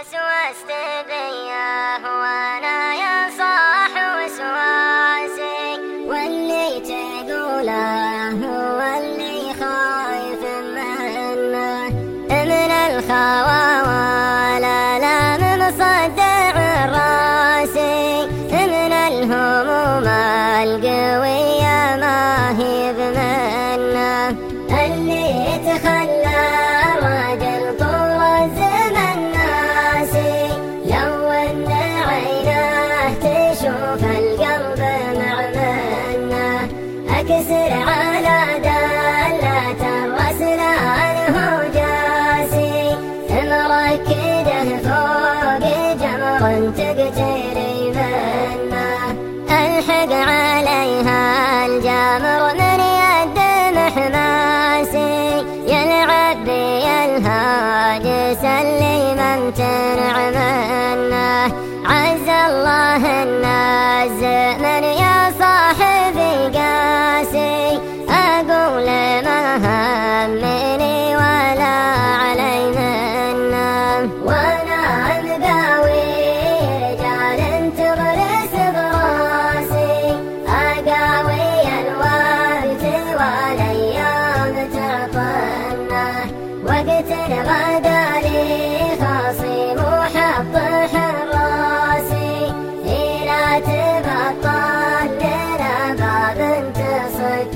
وسوست بياه وأنا يا صاح وسواسي واللي تقوله هو اللي خايف منه من الخوا ولا لا من صدع راسي من الهموم القوية تشوف القلب معمنه أكسر على دالة الرسلان هو جاسي مركده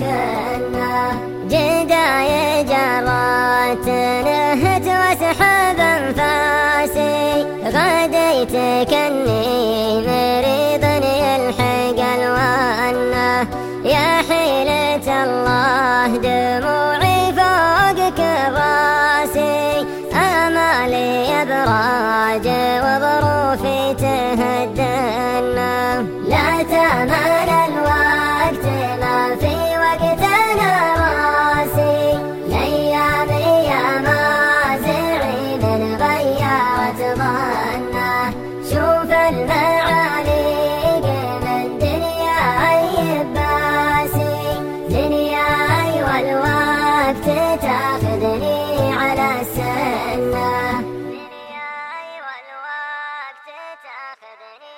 تصكنا جداي جرات نهت واسحب انفاسي غديت كني مريض يلحق الوانه يا حيلة الله دموعي فوق كراسي آمالي أبراج وظروفي تمنى المعالي من دنيا عيب باسي دنياي والوقت تاخذني على السنة دنياي والوقت تاخذني